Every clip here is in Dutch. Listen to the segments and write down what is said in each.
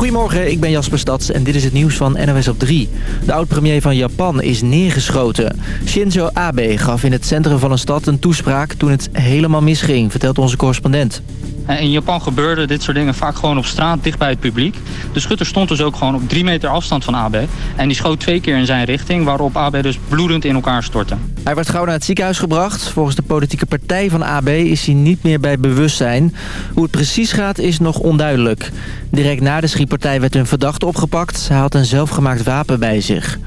Goedemorgen, ik ben Jasper Stads en dit is het nieuws van NOS op 3. De oud-premier van Japan is neergeschoten. Shinzo Abe gaf in het centrum van een stad een toespraak toen het helemaal misging, vertelt onze correspondent. In Japan gebeurde dit soort dingen vaak gewoon op straat, dicht bij het publiek. De schutter stond dus ook gewoon op drie meter afstand van AB. En die schoot twee keer in zijn richting, waarop AB dus bloedend in elkaar stortte. Hij werd gauw naar het ziekenhuis gebracht. Volgens de politieke partij van AB is hij niet meer bij bewustzijn. Hoe het precies gaat is nog onduidelijk. Direct na de schietpartij werd een verdachte opgepakt. Hij had een zelfgemaakt wapen bij zich.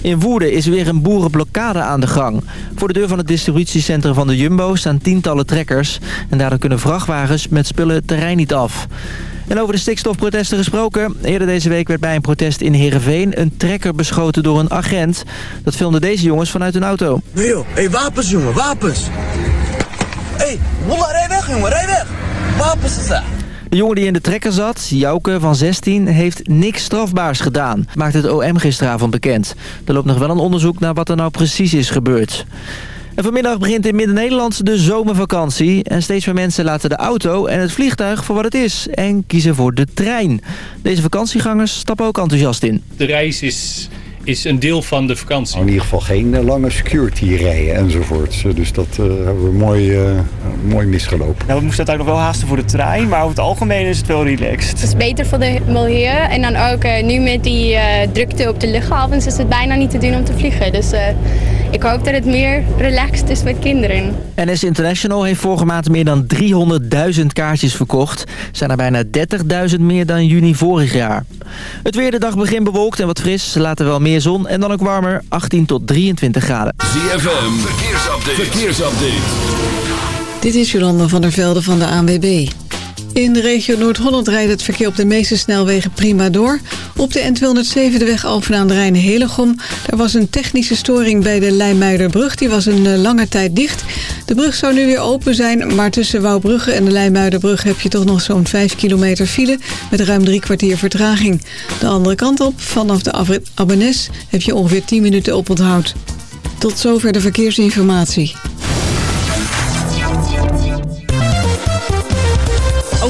In Woerden is weer een boerenblokkade aan de gang. Voor de deur van het distributiecentrum van de Jumbo staan tientallen trekkers. En daardoor kunnen vrachtwagens met spullen het terrein niet af. En over de stikstofprotesten gesproken. Eerder deze week werd bij een protest in Heerenveen een trekker beschoten door een agent. Dat filmden deze jongens vanuit hun auto. Nee joh, hey, wapens jongen, wapens. Hé, hey, rij weg jongen, rij weg. Wapens is dat. De jongen die in de trekker zat, Jouke van 16, heeft niks strafbaars gedaan. Maakt het OM gisteravond bekend. Er loopt nog wel een onderzoek naar wat er nou precies is gebeurd. En vanmiddag begint in Midden-Nederland de zomervakantie. En steeds meer mensen laten de auto en het vliegtuig voor wat het is. En kiezen voor de trein. Deze vakantiegangers stappen ook enthousiast in. De reis is is een deel van de vakantie. In ieder geval geen uh, lange security rijden enzovoort. Dus dat uh, hebben we mooi, uh, mooi misgelopen. Nou, we moesten uiteindelijk nog wel haasten voor de trein, maar over het algemeen is het wel relaxed. Het is beter voor de milieu en dan ook nu met die drukte op de luchthavens is het bijna niet te doen om te vliegen. Dus ik hoop dat het meer relaxed is met kinderen. NS International heeft vorige maand meer dan 300.000 kaartjes verkocht. Zijn er bijna 30.000 meer dan juni vorig jaar. Het weer de dag begint bewolkt en wat fris. Later wel meer zon en dan ook warmer. 18 tot 23 graden. ZFM, verkeersupdate. verkeersupdate. Dit is Jolanda van der Velde van de ANWB. In de regio Noord-Holland rijdt het verkeer op de meeste snelwegen prima door. Op de N207 de weg Alphen aan de Rijn-Helegom. Daar was een technische storing bij de Leimuiderbrug. Die was een eh, lange tijd dicht. De brug zou nu weer open zijn, maar tussen Wouwbrugge en de Leimuiderbrug... heb je toch nog zo'n 5 kilometer file met ruim drie kwartier vertraging. De andere kant op, vanaf de Abbenes, heb je ongeveer 10 minuten op onthoud. Tot zover de verkeersinformatie.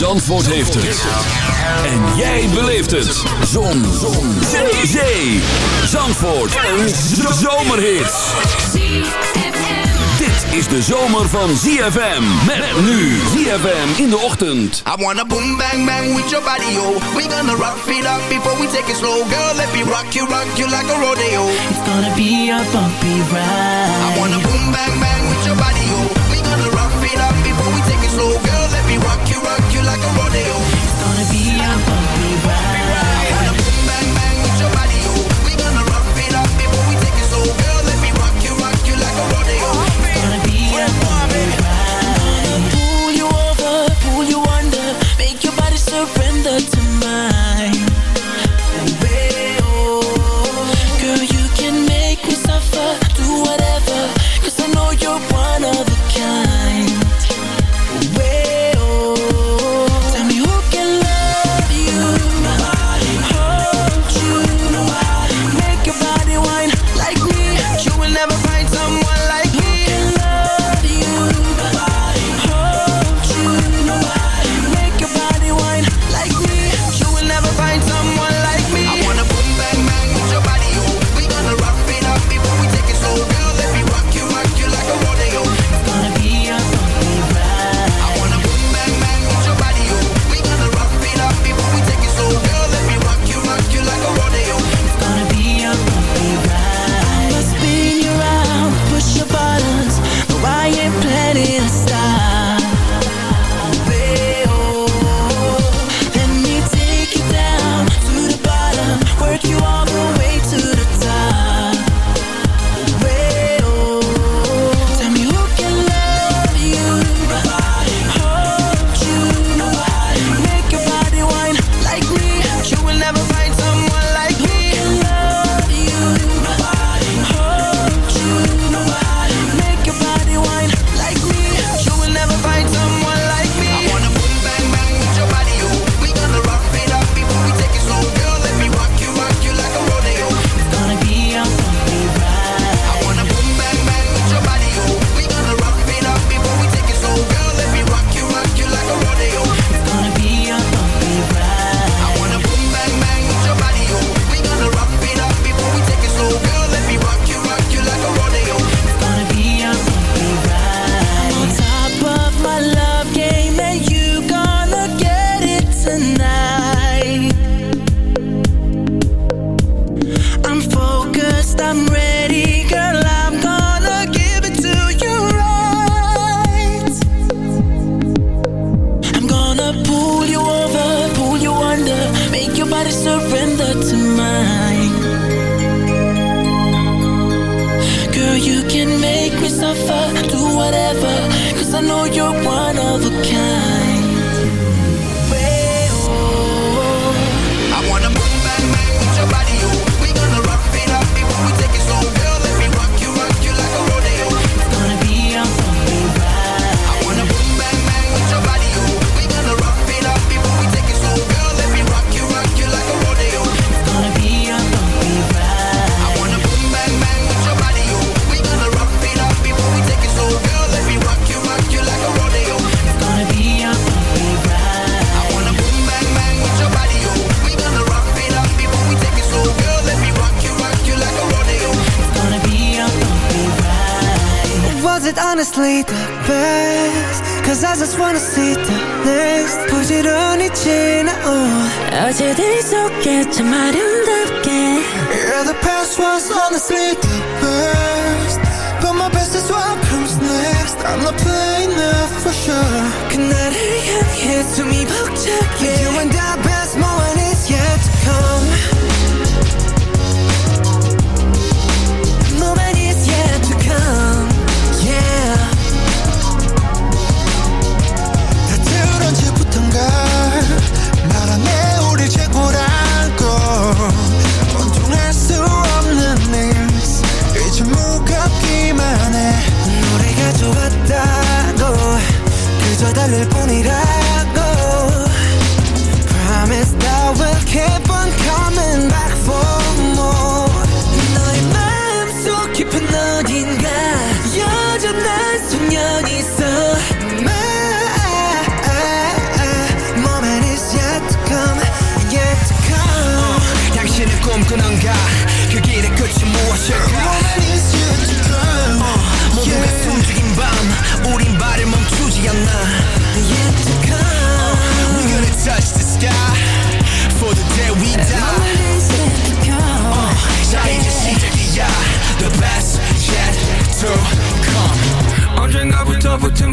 Zandvoort heeft het. En jij beleeft het. Zon. Zon. Zee. Zee. Zandvoort. Een zomerhit. Dit is de zomer van ZFM. Met nu ZFM in de ochtend. I wanna boom bang bang with your body, yo. We gonna rock it up before we take it slow. Girl, let me rock you, rock you like a rodeo. It's gonna be a bumpy ride. I wanna boom bang bang with your body, yo. We gonna rock it up before we take it slow. rock you like a rodeo.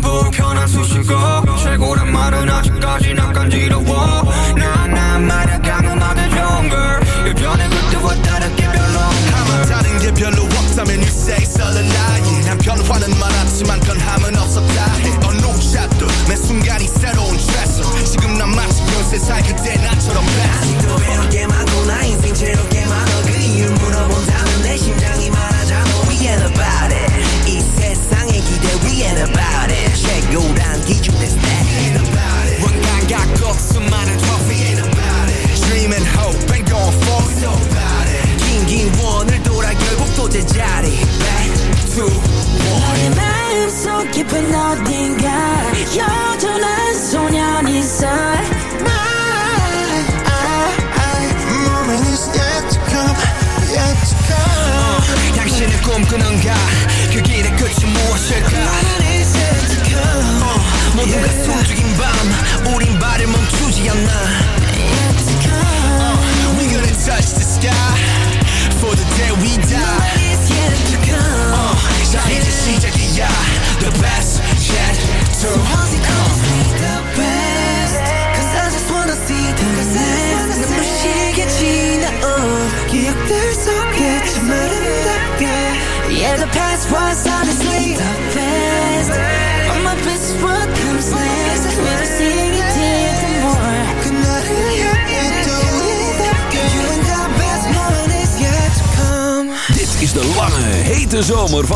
불편한 수식어. 최고란 말은 아직까지 나 간지러워. 나나 말야 가늠하게 좋은 걸. 여전히 그때와 다르게 별로 없는 다른 게 별로 없다면 you say 썰은 나이 난 변화는 많았지만 변함은 없었다. 어느 샷도 매 순간이 새로운 트레서 지금 난 마치 연세 살 그때 나처럼 b two, one. I'm so keep it nothing. Your turn is on your knees, sir. My moment is yet to come, yet to come. 당신을 꿈꾸는가? 그 길의 끝이 무엇일까?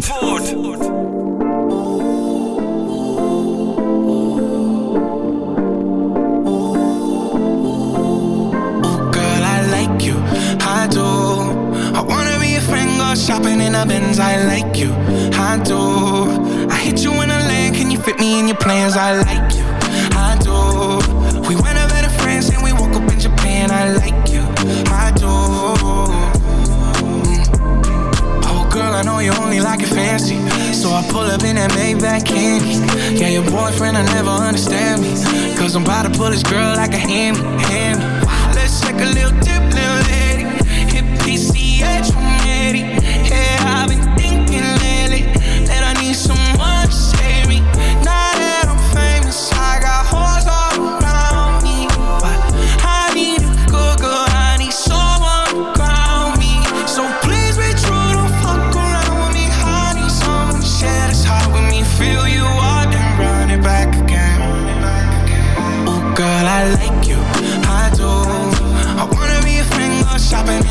Zandvoort.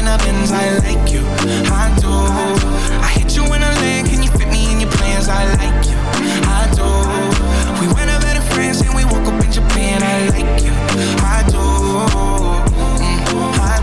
I like you, I do. I hit you in a lane, can you fit me in your plans? I like you, I do. We went over better friends and we woke up in Japan. I like you, I do. Mm, I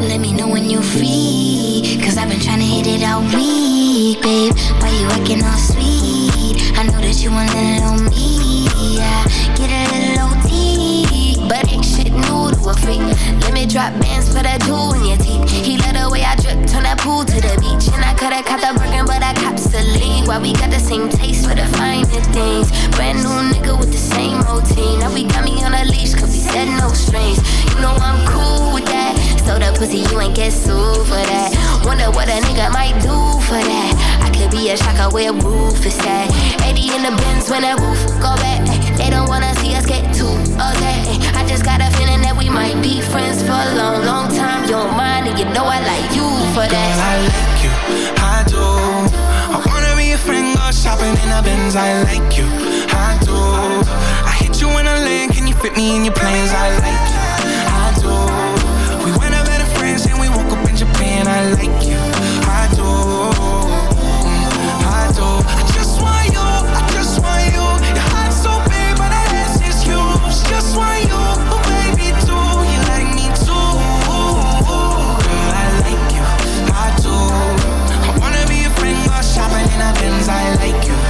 do. Let me know when you're free. Cause I've been trying to hit it all week, babe. Why you acting all sweet? I know that you want a little me. Yeah, get a little OT. But ain't shit new to a freak. Drop bands for that jewel in your teeth. He let the way I drip, turn that pool to the beach. And I coulda caught the Birkin, but I cops the lead. Why we got the same taste for the finer things. Brand new nigga with the same routine. Now we got me on a leash, cause we said no strings. You know I'm cool with that. So the pussy, you ain't get sued for that. Wonder what a nigga might do for that. I could be a shocker where roof is at. 80 in the bins when that roof go back. They don't wanna see us get too okay. I just got a feeling that we might be friends for a long, long time. You don't mind, and you know I like you for that. Girl, I like you, I do. I wanna be a friend, go shopping in a Benz. I like you, I do. I hit you in a lane, can you fit me in your plans? I like you, I do. We went over better friends and we woke up in Japan. I like you, I do. Mm, I do. I just want you, I just want you. Your heart's so big, but that ass is huge. Just want you, nothings I like you.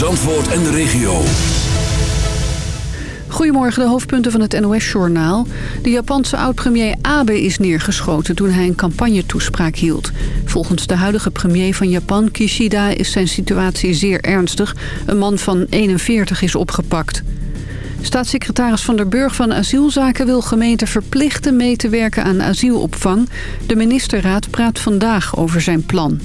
Zandvoort en de regio. Goedemorgen, de hoofdpunten van het NOS-journaal. De Japanse oud-premier Abe is neergeschoten toen hij een campagnetoespraak hield. Volgens de huidige premier van Japan, Kishida, is zijn situatie zeer ernstig. Een man van 41 is opgepakt. Staatssecretaris Van der Burg van Asielzaken wil gemeenten verplichten mee te werken aan asielopvang. De ministerraad praat vandaag over zijn plan.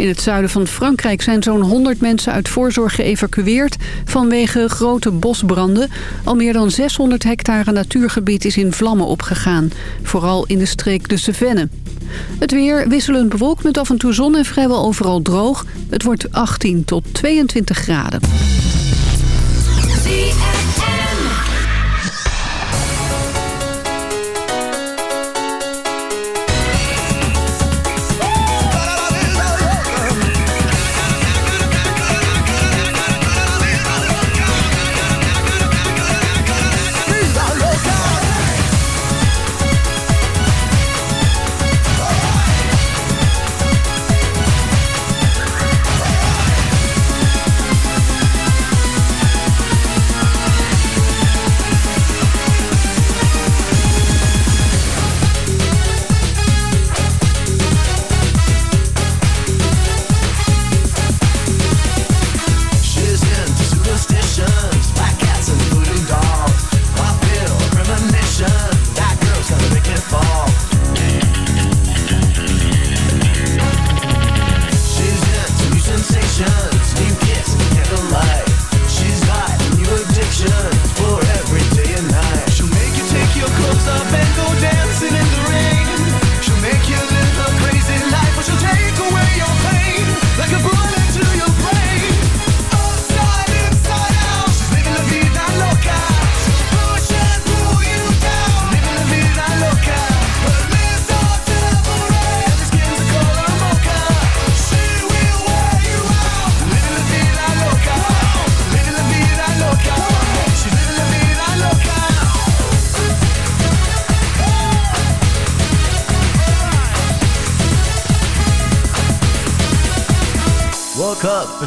In het zuiden van Frankrijk zijn zo'n 100 mensen uit voorzorg geëvacueerd vanwege grote bosbranden. Al meer dan 600 hectare natuurgebied is in vlammen opgegaan. Vooral in de streek de Cevennes. Het weer wisselend bewolkt met af en toe zon en vrijwel overal droog. Het wordt 18 tot 22 graden.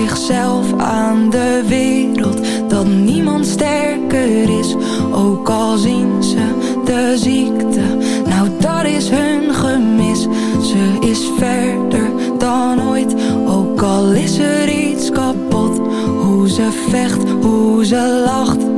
zichzelf aan de wereld Dat niemand sterker is, ook al zien ze de ziekte. Nou dat is hun gemis, ze is verder dan ooit Ook al is er iets kapot, hoe ze vecht, hoe ze lacht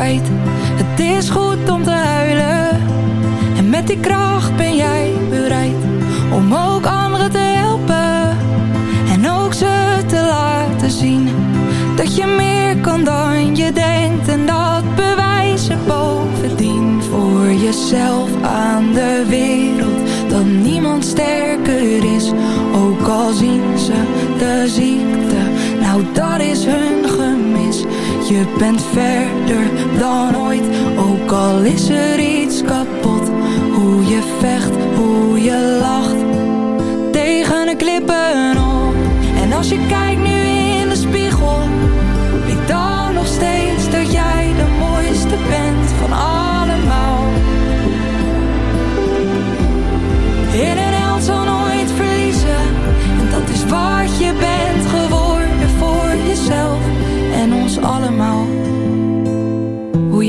Het is goed om te huilen. En met die kracht ben jij bereid om ook anderen te helpen. En ook ze te laten zien dat je meer kan dan je denkt. En dat bewijzen bovendien voor jezelf aan de wereld. Dat niemand sterker is, ook al zien ze de ziekte. Nou, dat is hun je bent verder dan ooit, ook al is er iets kapot. Hoe je vecht, hoe je lacht, tegen de klippen op. En als je kijkt nu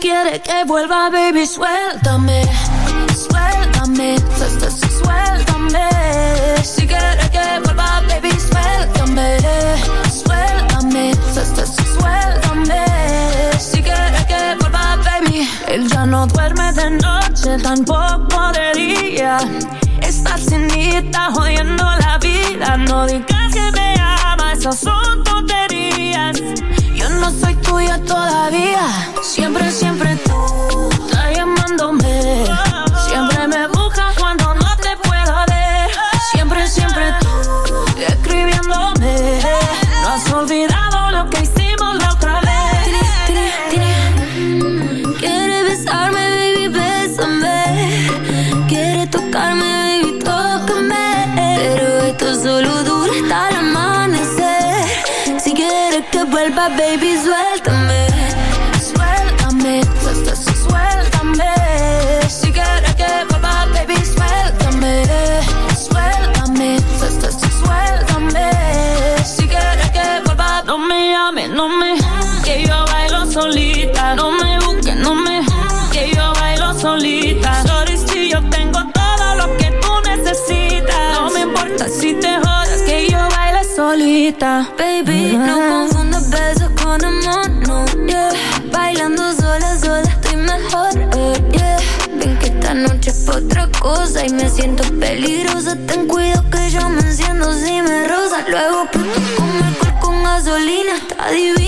quiere que vuelva, baby, suéltame. Suéltame, su suéltame. Si quiere que vuelva, baby, suéltame. Suéltame, su suéltame. Si quiere que vuelva, baby. Él ya no duerme de noche, tampoco de día. Esta está jodiendo la vida. No digas que me amas, esas son tonterías soy tuya todavía. Siempre, siempre. Baby, no confundas besos con amor, no. Bailando sola, sola estoy mejor, eh. Ven que esta noche es para otra cosa y me siento peligrosa. Ten cuidado que yo me enciendo si me rosa. Luego puto con alcohol, con gasolina, está divino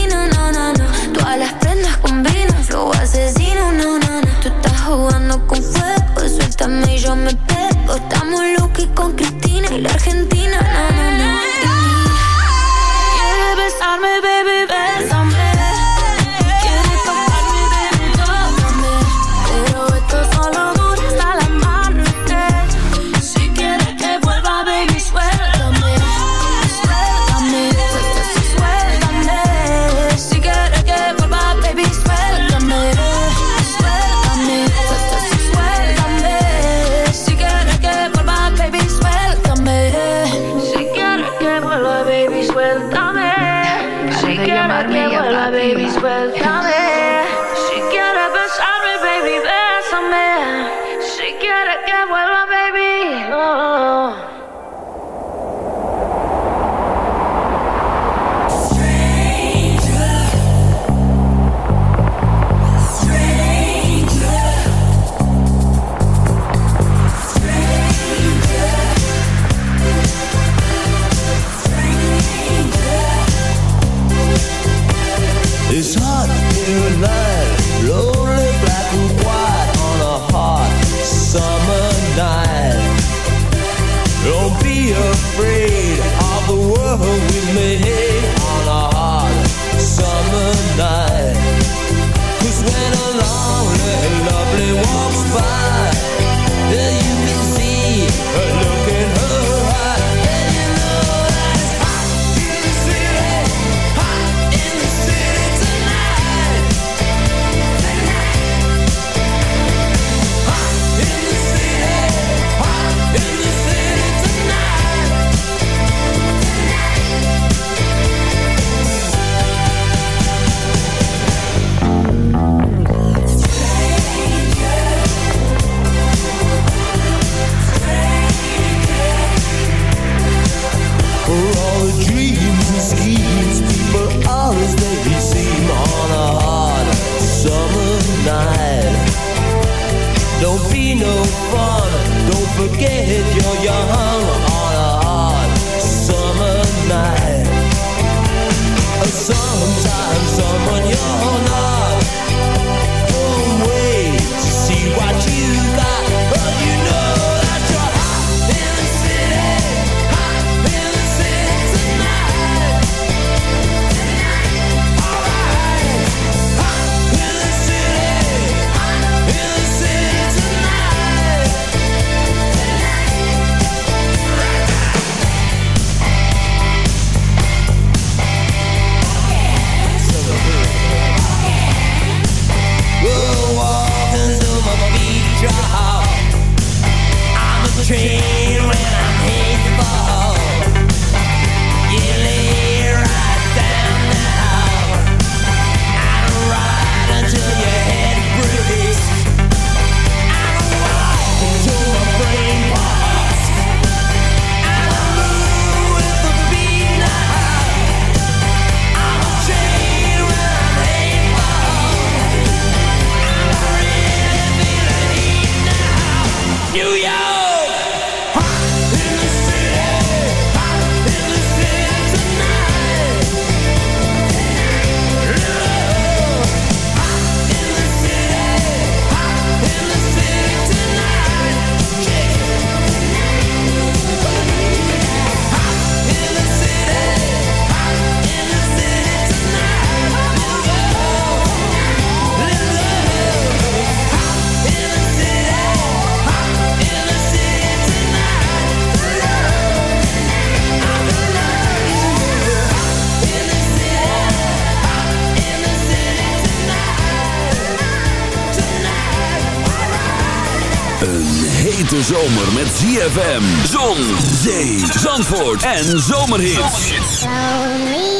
zomer met ZFM, zon, zee, zandvoort en zomerhits. Lonely,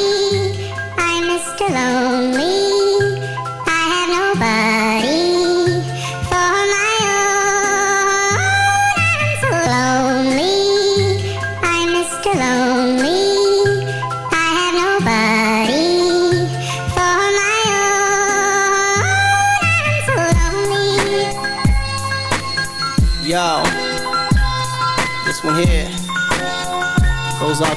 I'm Mr. Lonely.